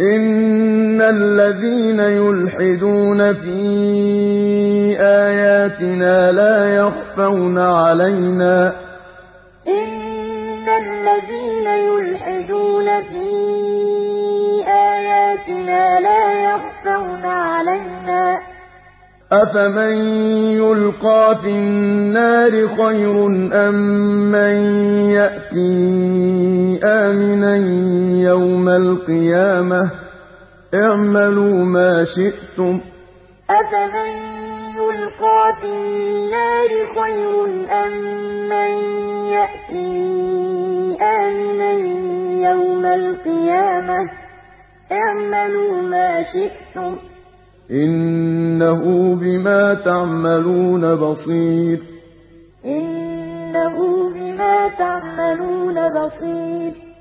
إِنَّ الَّذِينَ يُلْحِدُونَ فِي آيَاتِنَا لَا يَخْفَوْنَ عَلَيْنَا ۗ إِنَّ الَّذِينَ يُلْحِدُونَ فِي آيَاتِنَا لَا يَخْفَوْنَ عَلَيْنَا ۗ أَفَمَن يُلْقَىٰ فِي النَّارِ خَيْرٌ أَم مَّن يَأْتِي آمِنًا يَوْمَ الْقِيَامَةِ ۚ اعْمَلُوا مَا شِئْتُمْ ۖ. أَفَمَن يُلْقَىٰ فِي النَّارِ خَيْرٌ أَم مَّن يَأْتِي آمِنًا يَوْمَ الْقِيَامَةِ ۚ اعْمَلُوا مَا شِئْتُمْ ۖ. إِنَّهُ بِمَا تَعْمَلُونَ بَصِيرٌ. إِنَّهُ بِمَا تَعْمَلُونَ بَصِيرٌ.